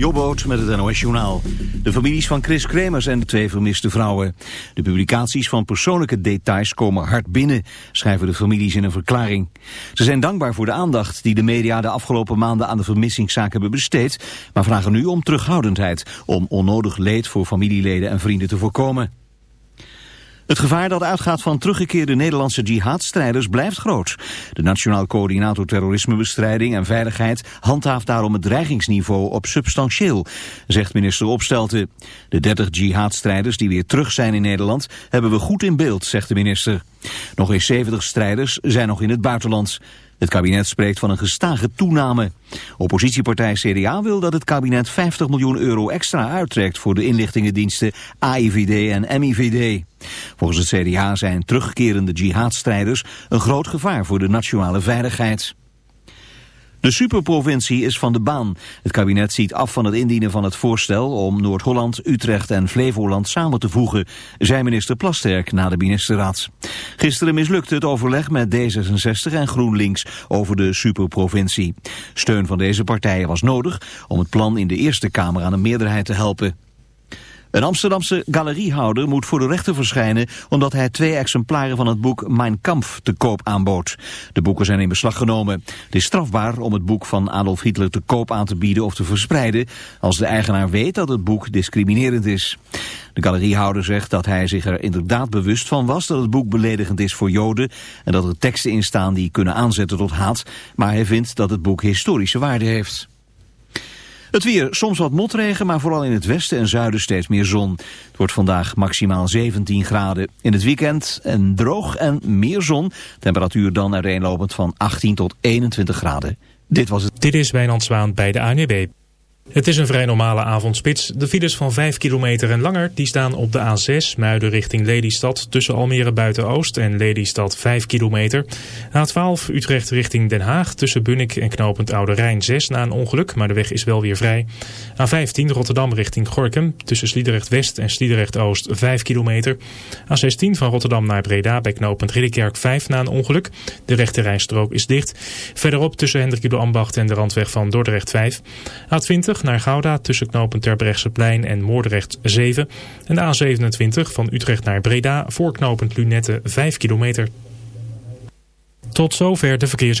Jobboot met het NOS Journaal. De families van Chris Kremers en de twee vermiste vrouwen. De publicaties van persoonlijke details komen hard binnen, schrijven de families in een verklaring. Ze zijn dankbaar voor de aandacht die de media de afgelopen maanden aan de vermissingszaak hebben besteed, maar vragen nu om terughoudendheid, om onnodig leed voor familieleden en vrienden te voorkomen. Het gevaar dat uitgaat van teruggekeerde Nederlandse jihadstrijders blijft groot. De Nationaal Coördinator Terrorismebestrijding en Veiligheid handhaaft daarom het dreigingsniveau op substantieel, zegt minister Opstelten. De 30 jihadstrijders die weer terug zijn in Nederland hebben we goed in beeld, zegt de minister. Nog eens 70 strijders zijn nog in het buitenland. Het kabinet spreekt van een gestage toename. Oppositiepartij CDA wil dat het kabinet 50 miljoen euro extra uittrekt voor de inlichtingendiensten AIVD en MIVD. Volgens het CDA zijn terugkerende jihadstrijders een groot gevaar voor de nationale veiligheid. De superprovincie is van de baan. Het kabinet ziet af van het indienen van het voorstel om Noord-Holland, Utrecht en Flevoland samen te voegen, zei minister Plasterk na de ministerraad. Gisteren mislukte het overleg met D66 en GroenLinks over de superprovincie. Steun van deze partijen was nodig om het plan in de Eerste Kamer aan een meerderheid te helpen. Een Amsterdamse galeriehouder moet voor de rechter verschijnen omdat hij twee exemplaren van het boek Mein Kampf te koop aanbood. De boeken zijn in beslag genomen. Het is strafbaar om het boek van Adolf Hitler te koop aan te bieden of te verspreiden als de eigenaar weet dat het boek discriminerend is. De galeriehouder zegt dat hij zich er inderdaad bewust van was dat het boek beledigend is voor Joden en dat er teksten in staan die kunnen aanzetten tot haat, maar hij vindt dat het boek historische waarde heeft. Het weer, soms wat motregen, maar vooral in het westen en zuiden steeds meer zon. Het wordt vandaag maximaal 17 graden. In het weekend en droog en meer zon. Temperatuur dan uiteenlopend van 18 tot 21 graden. Dit was het. Dit is Wijnand Zwaan bij de ANWB. Het is een vrij normale avondspits. De files van 5 kilometer en langer die staan op de A6 Muiden richting Lelystad tussen Almere Buiten-Oost en Lelystad 5 kilometer. A12 Utrecht richting Den Haag tussen Bunnik en knooppunt Oude Rijn 6 na een ongeluk, maar de weg is wel weer vrij. A15 Rotterdam richting Gorkum tussen Sliedrecht West en Sliedrecht Oost 5 kilometer. A16 van Rotterdam naar Breda bij knooppunt Ridderkerk 5 na een ongeluk. De rechte rijstrook is dicht. Verderop tussen Hendrik Ambacht en de randweg van Dordrecht 5. A20 naar Gouda tussen knopen Terbrechtseplein en Moordrecht 7. En de A27 van Utrecht naar Breda voor knooppunt Lunette 5 kilometer. Tot zover de verkeers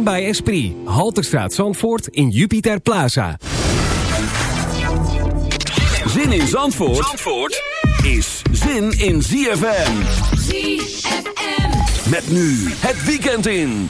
bij by Esprit. Halterstraat Zandvoort in Jupiter Plaza. Zin in Zandvoort, Zandvoort is zin in ZFM. ZFM. Met nu het weekend in.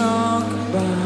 talk about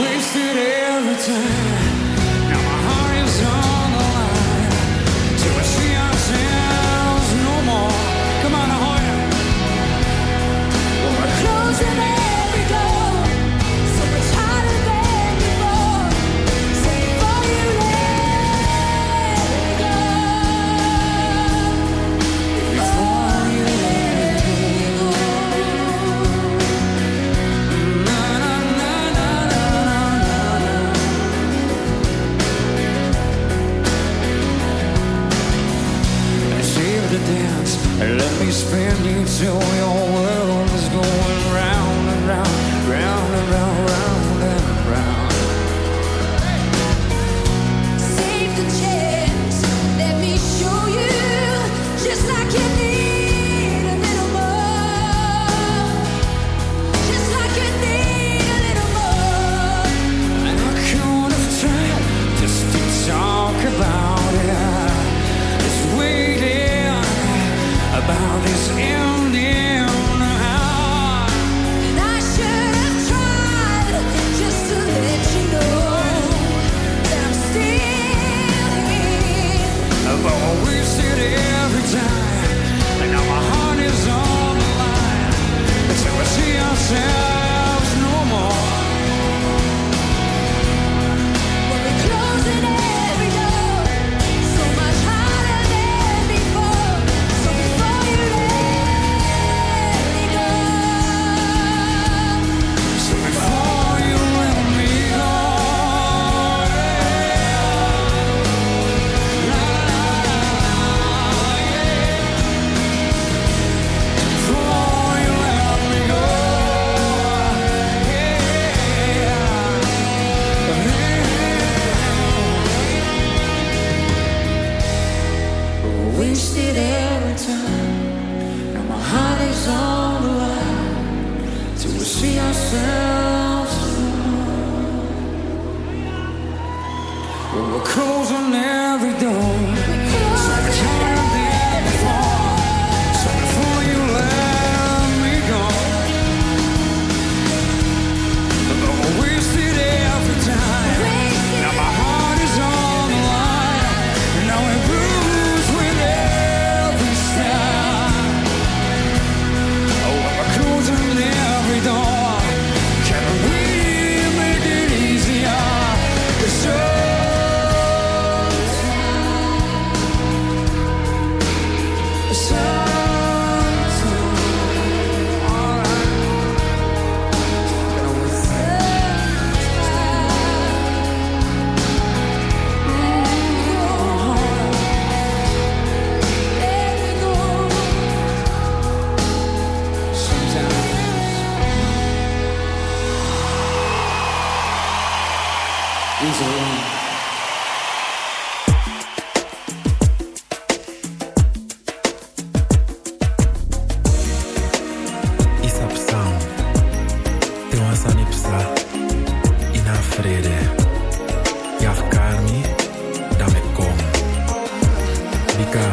wasted every time. Wasanipsa, ina frede. Yafkarmi, dame kom. Bika,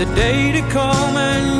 the day to come and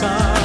passar.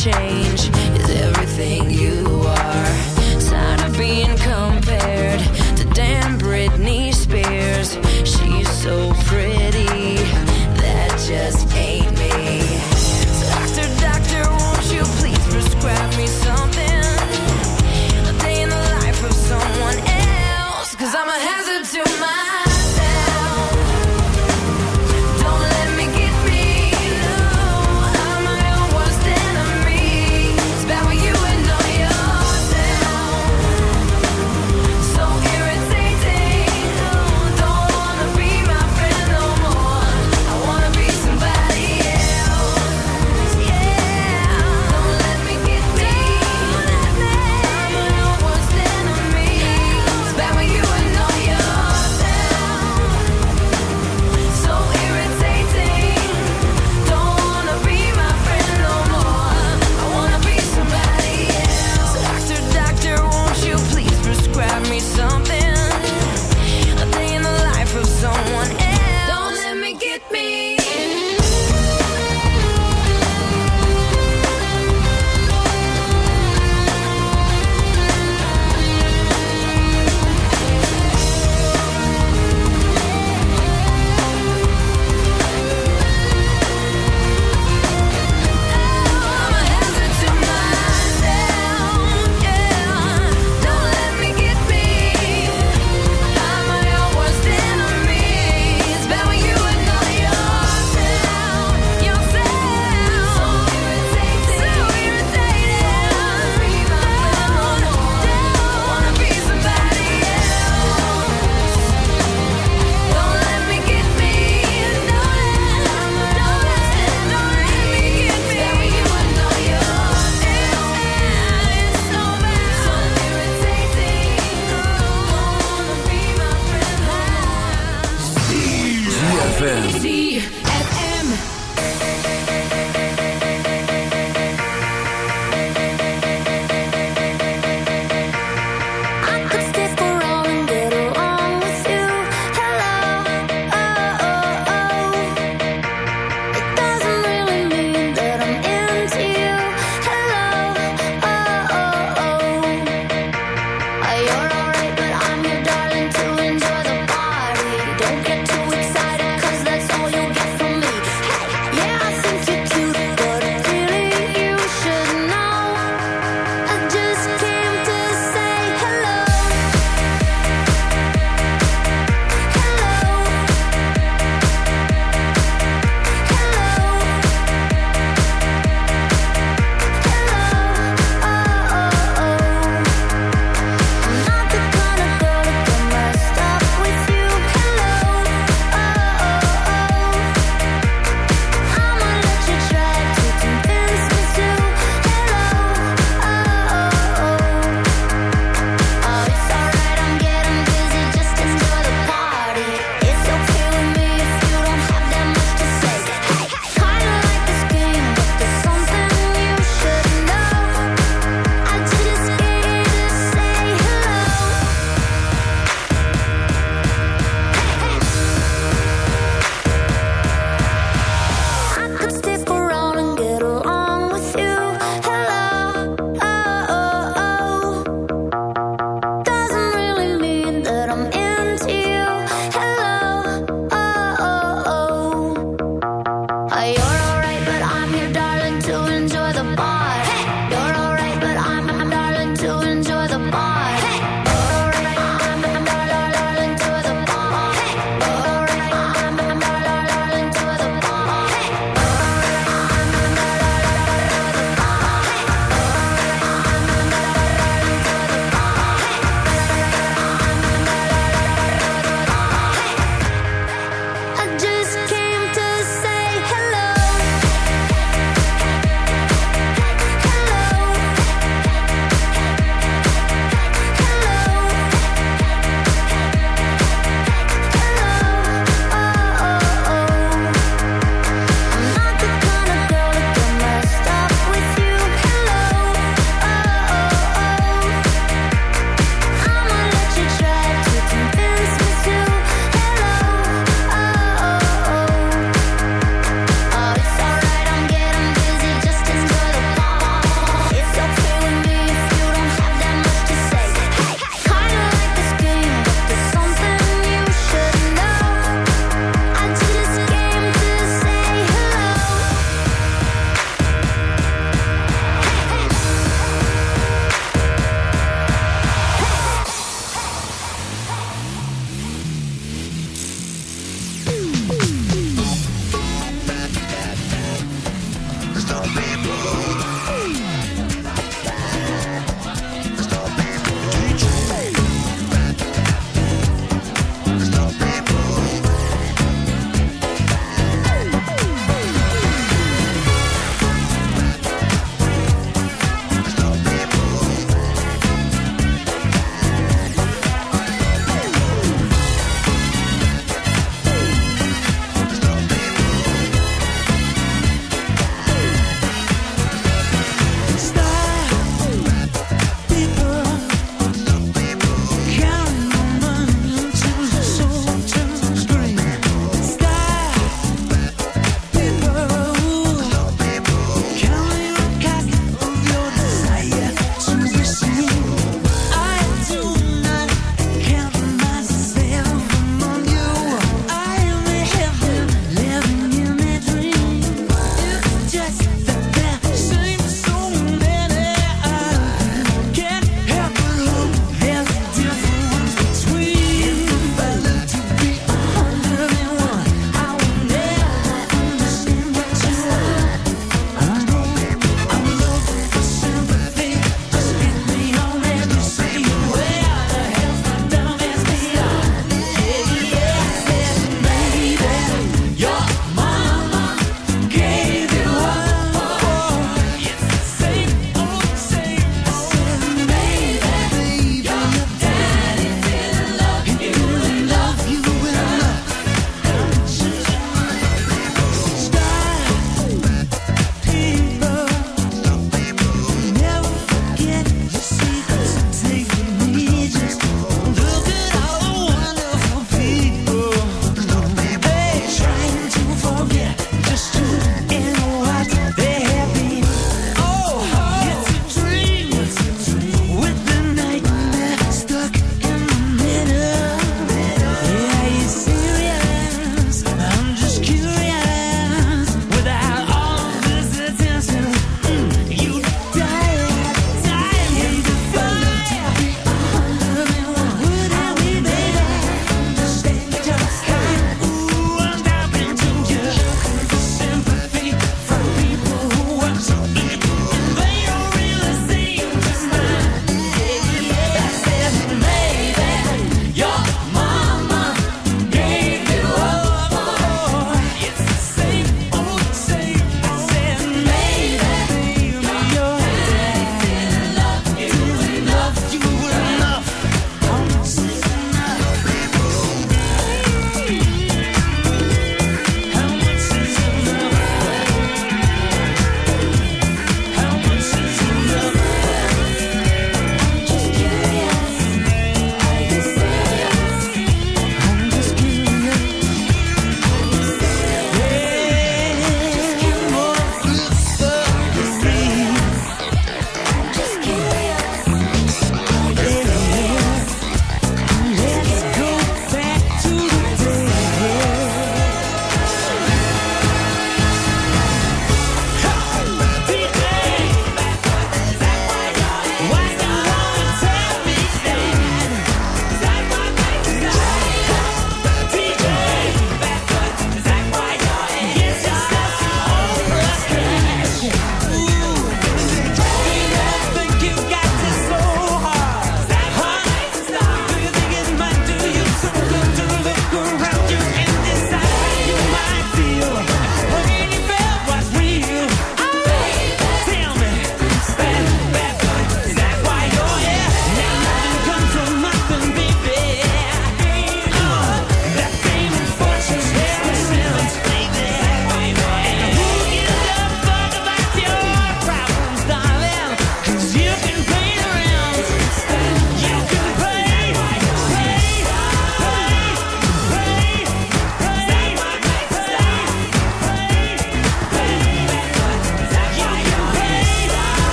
Change